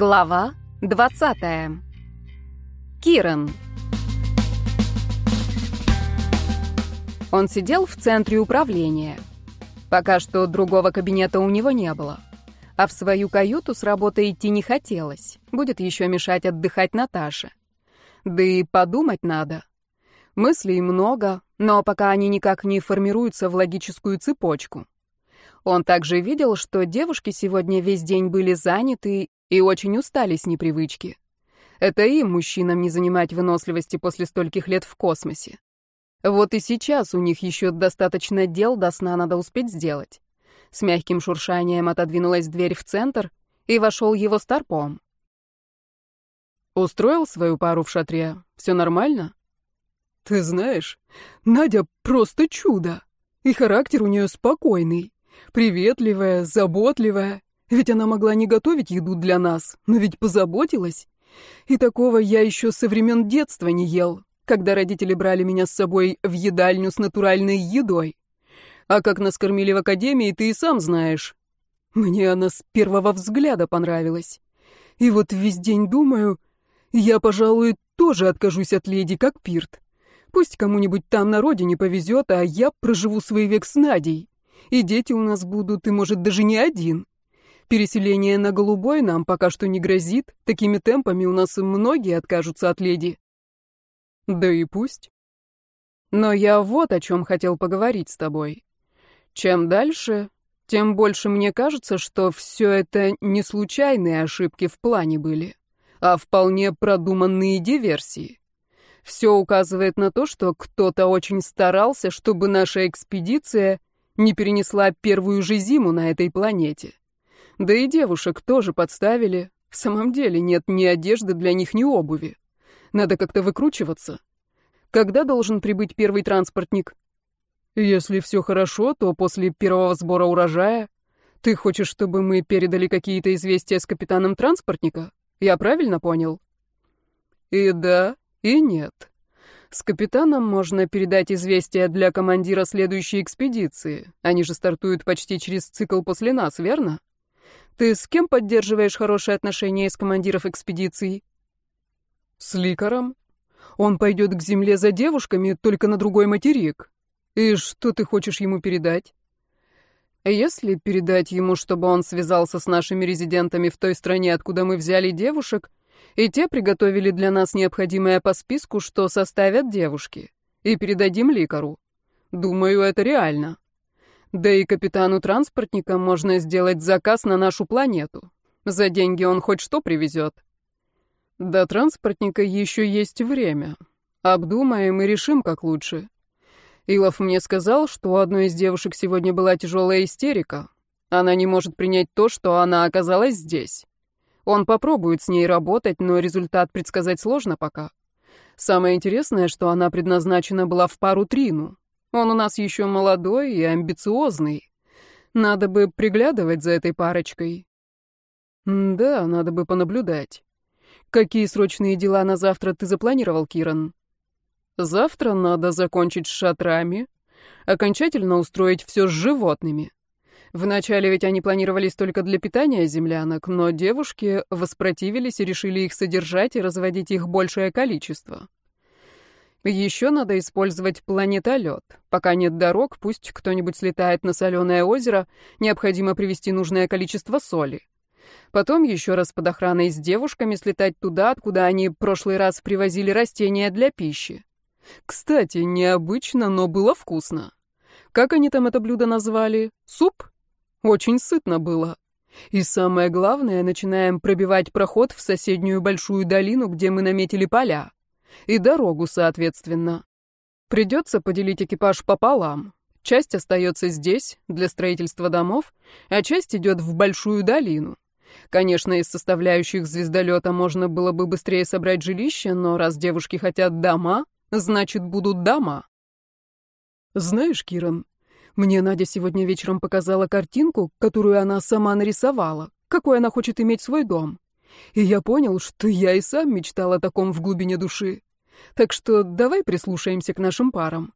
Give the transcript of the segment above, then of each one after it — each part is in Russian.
Глава 20. Киран. Он сидел в центре управления. Пока что другого кабинета у него не было. А в свою каюту с работы идти не хотелось. Будет еще мешать отдыхать Наташе. Да и подумать надо. Мыслей много, но пока они никак не формируются в логическую цепочку. Он также видел, что девушки сегодня весь день были заняты и очень устали с непривычки. Это им, мужчинам, не занимать выносливости после стольких лет в космосе. Вот и сейчас у них еще достаточно дел до сна надо успеть сделать. С мягким шуршанием отодвинулась дверь в центр, и вошел его старпом. «Устроил свою пару в шатре? Все нормально?» «Ты знаешь, Надя просто чудо, и характер у нее спокойный, приветливая, заботливая. Ведь она могла не готовить еду для нас, но ведь позаботилась. И такого я еще со времен детства не ел, когда родители брали меня с собой в едальню с натуральной едой. А как нас кормили в академии, ты и сам знаешь. Мне она с первого взгляда понравилась. И вот весь день думаю, я, пожалуй, тоже откажусь от леди, как Пирт. Пусть кому-нибудь там на родине повезет, а я проживу свой век с Надей. И дети у нас будут, и, может, даже не один. Переселение на Голубой нам пока что не грозит. Такими темпами у нас многие откажутся от леди. Да и пусть. Но я вот о чем хотел поговорить с тобой. Чем дальше, тем больше мне кажется, что все это не случайные ошибки в плане были, а вполне продуманные диверсии. Все указывает на то, что кто-то очень старался, чтобы наша экспедиция не перенесла первую же зиму на этой планете. Да и девушек тоже подставили. В самом деле нет ни одежды для них, ни обуви. Надо как-то выкручиваться. Когда должен прибыть первый транспортник? Если все хорошо, то после первого сбора урожая. Ты хочешь, чтобы мы передали какие-то известия с капитаном транспортника? Я правильно понял? И да, и нет. С капитаном можно передать известия для командира следующей экспедиции. Они же стартуют почти через цикл после нас, верно? Ты с кем поддерживаешь хорошие отношения с командиров экспедиций? С Ликаром. Он пойдет к земле за девушками, только на другой материк. И что ты хочешь ему передать? Если передать ему, чтобы он связался с нашими резидентами в той стране, откуда мы взяли девушек, и те приготовили для нас необходимое по списку, что составят девушки, и передадим Ликару. Думаю, это реально. Да и капитану транспортника можно сделать заказ на нашу планету. За деньги он хоть что привезет. До транспортника еще есть время. Обдумаем и решим, как лучше. Илов мне сказал, что у одной из девушек сегодня была тяжелая истерика. Она не может принять то, что она оказалась здесь. Он попробует с ней работать, но результат предсказать сложно пока. Самое интересное, что она предназначена была в пару Трину. Он у нас еще молодой и амбициозный. Надо бы приглядывать за этой парочкой. Да, надо бы понаблюдать. Какие срочные дела на завтра ты запланировал, Киран? Завтра надо закончить с шатрами, окончательно устроить все с животными. Вначале ведь они планировались только для питания землянок, но девушки воспротивились и решили их содержать и разводить их большее количество. Еще надо использовать планетолет. Пока нет дорог, пусть кто-нибудь слетает на соленое озеро, необходимо привезти нужное количество соли. Потом еще раз под охраной с девушками слетать туда, откуда они прошлый раз привозили растения для пищи. Кстати, необычно, но было вкусно. Как они там это блюдо назвали? Суп? Очень сытно было. И самое главное, начинаем пробивать проход в соседнюю большую долину, где мы наметили поля. И дорогу, соответственно. Придется поделить экипаж пополам. Часть остается здесь, для строительства домов, а часть идет в большую долину. Конечно, из составляющих звездолета можно было бы быстрее собрать жилище, но раз девушки хотят дома, значит, будут дома. Знаешь, Киран, мне Надя сегодня вечером показала картинку, которую она сама нарисовала, какой она хочет иметь свой дом. И я понял, что я и сам мечтал о таком в глубине души. Так что давай прислушаемся к нашим парам.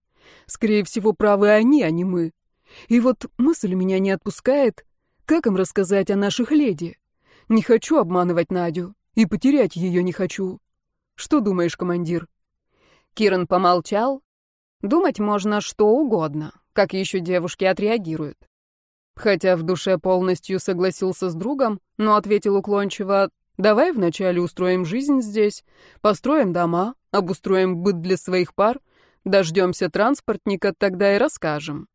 Скорее всего, правы они, а не мы. И вот мысль меня не отпускает, как им рассказать о наших леди. Не хочу обманывать Надю, и потерять ее не хочу. Что думаешь, командир?» Киран помолчал. Думать можно что угодно, как еще девушки отреагируют. Хотя в душе полностью согласился с другом, но ответил уклончиво, «Давай вначале устроим жизнь здесь, построим дома, обустроим быт для своих пар, дождемся транспортника, тогда и расскажем.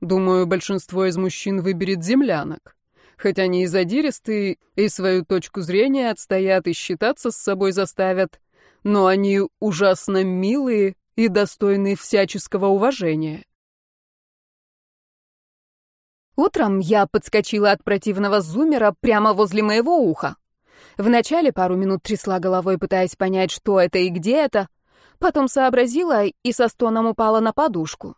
Думаю, большинство из мужчин выберет землянок. Хоть они и задиристые, и свою точку зрения отстоят, и считаться с собой заставят, но они ужасно милые и достойны всяческого уважения. Утром я подскочила от противного зумера прямо возле моего уха. Вначале пару минут трясла головой, пытаясь понять, что это и где это, потом сообразила и со стоном упала на подушку.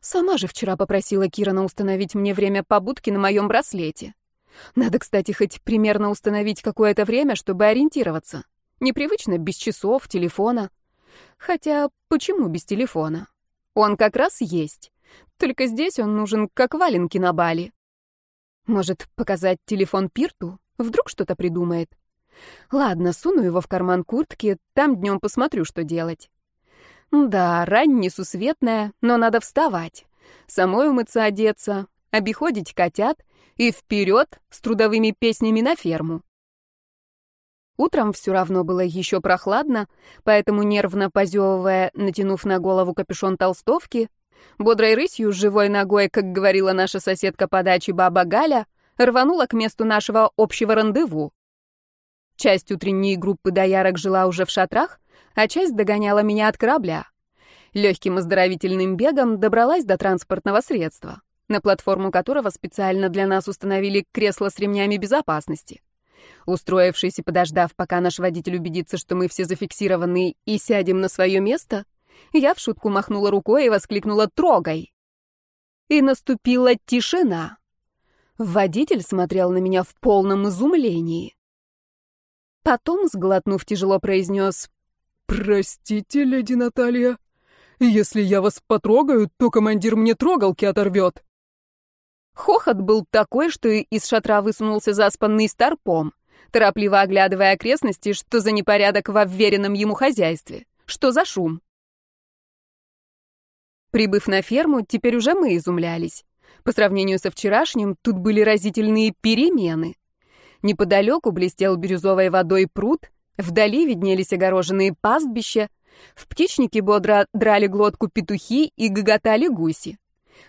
Сама же вчера попросила Кирана установить мне время побудки на моем браслете. Надо, кстати, хоть примерно установить какое-то время, чтобы ориентироваться. Непривычно без часов, телефона. Хотя, почему без телефона? Он как раз есть. Только здесь он нужен как валенки на бали. Может, показать телефон Пирту? Вдруг что-то придумает. Ладно, суну его в карман куртки, там днем посмотрю, что делать. Да, рань несусветная, но надо вставать. Самой умыться, одеться, обиходить котят и вперед с трудовыми песнями на ферму. Утром все равно было еще прохладно, поэтому, нервно позевывая, натянув на голову капюшон толстовки, бодрой рысью живой ногой, как говорила наша соседка по даче баба Галя, рванула к месту нашего общего рандеву. Часть утренней группы доярок жила уже в шатрах, а часть догоняла меня от корабля. Легким оздоровительным бегом добралась до транспортного средства, на платформу которого специально для нас установили кресло с ремнями безопасности. Устроившись и подождав, пока наш водитель убедится, что мы все зафиксированы и сядем на свое место, я в шутку махнула рукой и воскликнула «Трогай!». И наступила тишина. Водитель смотрел на меня в полном изумлении. Потом, сглотнув, тяжело произнес «Простите, леди Наталья, если я вас потрогаю, то командир мне трогалки оторвет». Хохот был такой, что из шатра высунулся заспанный старпом, торопливо оглядывая окрестности, что за непорядок во вверенном ему хозяйстве, что за шум. Прибыв на ферму, теперь уже мы изумлялись. По сравнению со вчерашним, тут были разительные перемены. Неподалеку блестел бирюзовой водой пруд, вдали виднелись огороженные пастбища, в птичнике бодро драли глотку петухи и гоготали гуси.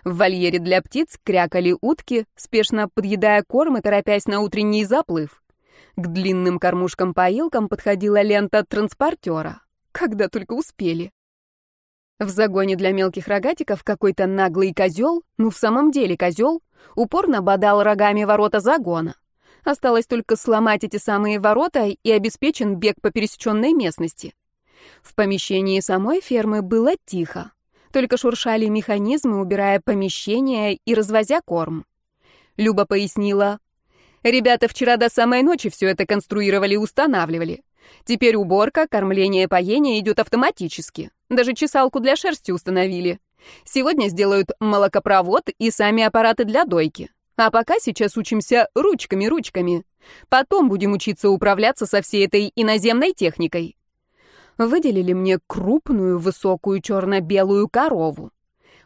В вольере для птиц крякали утки, спешно подъедая корм и торопясь на утренний заплыв. К длинным кормушкам-поилкам подходила лента транспортера. Когда только успели. В загоне для мелких рогатиков какой-то наглый козел, ну в самом деле козел, упорно бодал рогами ворота загона. Осталось только сломать эти самые ворота и обеспечен бег по пересеченной местности. В помещении самой фермы было тихо. Только шуршали механизмы, убирая помещение и развозя корм. Люба пояснила. «Ребята вчера до самой ночи все это конструировали и устанавливали. Теперь уборка, кормление, поение идет автоматически. Даже чесалку для шерсти установили. Сегодня сделают молокопровод и сами аппараты для дойки. А пока сейчас учимся ручками-ручками. Потом будем учиться управляться со всей этой иноземной техникой. Выделили мне крупную, высокую черно-белую корову.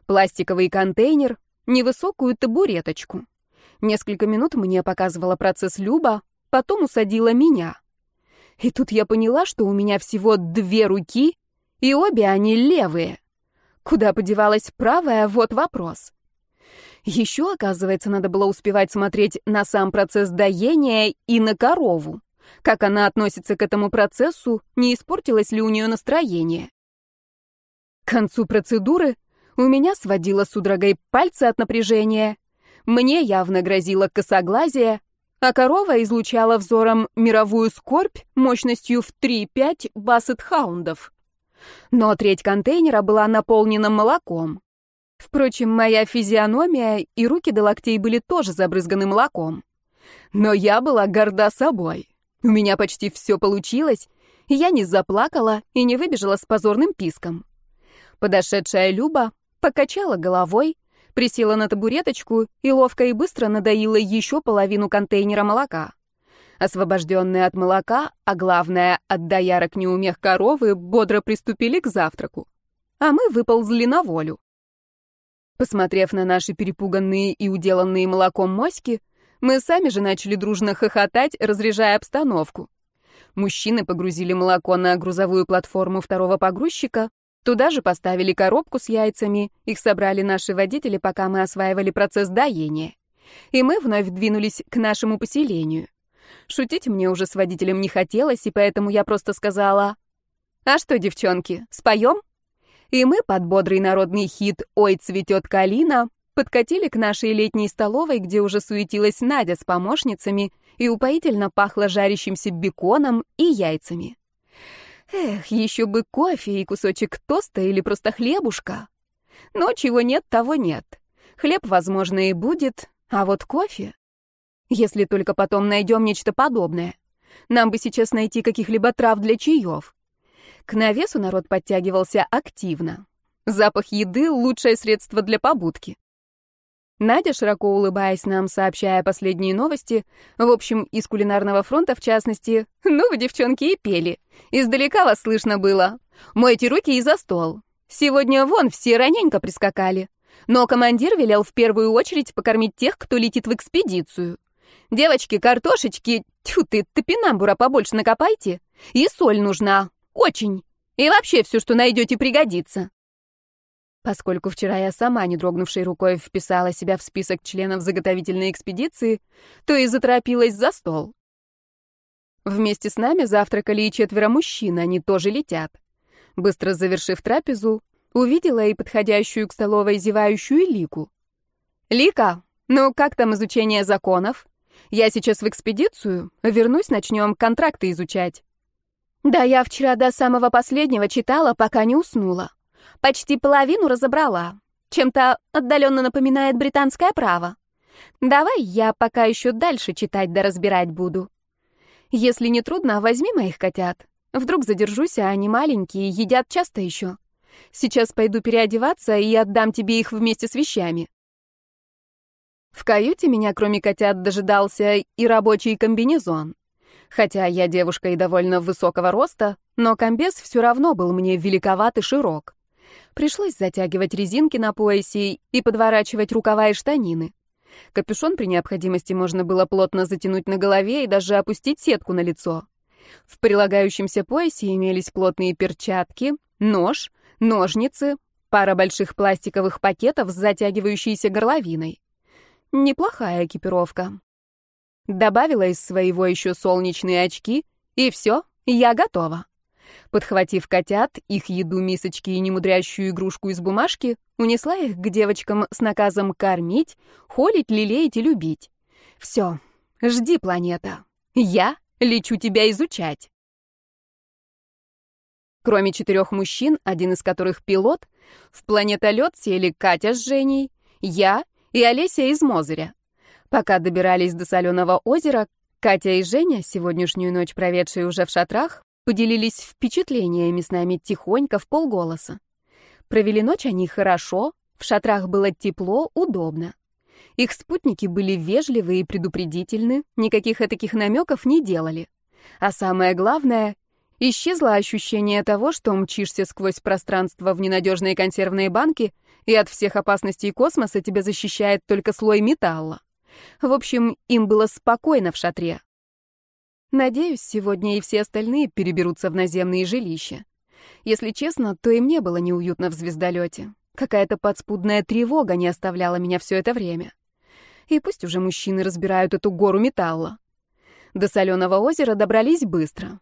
Пластиковый контейнер, невысокую табуреточку. Несколько минут мне показывала процесс Люба, потом усадила меня. И тут я поняла, что у меня всего две руки, и обе они левые. Куда подевалась правая, вот вопрос. Еще, оказывается, надо было успевать смотреть на сам процесс доения и на корову. Как она относится к этому процессу, не испортилось ли у нее настроение. К концу процедуры у меня сводило судорогой пальцы от напряжения. Мне явно грозило косоглазие, а корова излучала взором мировую скорбь мощностью в 3-5 бассет-хаундов. Но треть контейнера была наполнена молоком. Впрочем, моя физиономия и руки до локтей были тоже забрызганы молоком. Но я была горда собой. У меня почти все получилось, и я не заплакала и не выбежала с позорным писком. Подошедшая Люба покачала головой, присела на табуреточку и ловко и быстро надоила еще половину контейнера молока. Освобожденные от молока, а главное, от доярок неумех коровы, бодро приступили к завтраку. А мы выползли на волю. Посмотрев на наши перепуганные и уделанные молоком моськи, мы сами же начали дружно хохотать, разряжая обстановку. Мужчины погрузили молоко на грузовую платформу второго погрузчика, туда же поставили коробку с яйцами, их собрали наши водители, пока мы осваивали процесс доения. И мы вновь двинулись к нашему поселению. Шутить мне уже с водителем не хотелось, и поэтому я просто сказала, «А что, девчонки, споем?» И мы под бодрый народный хит «Ой, цветет калина» подкатили к нашей летней столовой, где уже суетилась Надя с помощницами и упоительно пахло жарящимся беконом и яйцами. Эх, еще бы кофе и кусочек тоста или просто хлебушка. Но чего нет, того нет. Хлеб, возможно, и будет, а вот кофе... Если только потом найдем нечто подобное. Нам бы сейчас найти каких-либо трав для чаев. К навесу народ подтягивался активно. Запах еды — лучшее средство для побудки. Надя, широко улыбаясь нам, сообщая последние новости, в общем, из кулинарного фронта в частности, «Ну вы, девчонки, и пели. Издалека вас слышно было. Мойте руки и за стол. Сегодня вон все раненько прискакали. Но командир велел в первую очередь покормить тех, кто летит в экспедицию. Девочки, картошечки, тьфу ты, топинамбура побольше накопайте. И соль нужна. Очень. И вообще все, что найдете, пригодится. Поскольку вчера я сама, не дрогнувшей рукой, вписала себя в список членов заготовительной экспедиции, то и заторопилась за стол. Вместе с нами завтракали и четверо мужчин, они тоже летят. Быстро завершив трапезу, увидела и подходящую к столовой зевающую Лику. «Лика, ну как там изучение законов? Я сейчас в экспедицию, вернусь, начнем контракты изучать». «Да я вчера до самого последнего читала, пока не уснула. Почти половину разобрала. Чем-то отдаленно напоминает британское право. Давай я пока еще дальше читать да разбирать буду. Если не трудно, возьми моих котят. Вдруг задержусь, а они маленькие, едят часто еще. Сейчас пойду переодеваться и отдам тебе их вместе с вещами. В каюте меня, кроме котят, дожидался и рабочий комбинезон. Хотя я девушка и довольно высокого роста, но комбез все равно был мне великоват и широк. Пришлось затягивать резинки на поясе и подворачивать рукава и штанины. Капюшон при необходимости можно было плотно затянуть на голове и даже опустить сетку на лицо. В прилагающемся поясе имелись плотные перчатки, нож, ножницы, пара больших пластиковых пакетов с затягивающейся горловиной. Неплохая экипировка. Добавила из своего еще солнечные очки, и все, я готова. Подхватив котят, их еду, мисочки и немудрящую игрушку из бумажки, унесла их к девочкам с наказом кормить, холить, лелеять и любить. Все, жди, планета. Я лечу тебя изучать. Кроме четырех мужчин, один из которых пилот, в планетолет сели Катя с Женей, я и Олеся из Мозыря. Пока добирались до соленого озера, Катя и Женя, сегодняшнюю ночь проведшие уже в шатрах, Поделились впечатлениями с нами тихонько, в полголоса. Провели ночь они хорошо, в шатрах было тепло, удобно. Их спутники были вежливы и предупредительны, никаких таких намеков не делали. А самое главное, исчезло ощущение того, что мчишься сквозь пространство в ненадежные консервные банки, и от всех опасностей космоса тебя защищает только слой металла. В общем, им было спокойно в шатре. Надеюсь, сегодня и все остальные переберутся в наземные жилища. Если честно, то и мне было неуютно в звездолете. Какая-то подспудная тревога не оставляла меня все это время. И пусть уже мужчины разбирают эту гору металла. До соленого озера добрались быстро.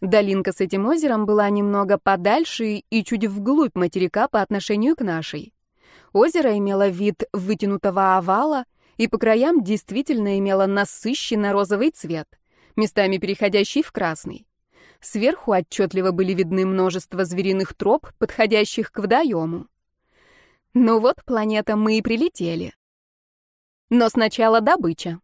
Долинка с этим озером была немного подальше и чуть вглубь материка по отношению к нашей. Озеро имело вид вытянутого овала и по краям действительно имело насыщенно розовый цвет местами переходящий в красный. Сверху отчетливо были видны множество звериных троп, подходящих к водоему. Ну вот, планета, мы и прилетели. Но сначала добыча.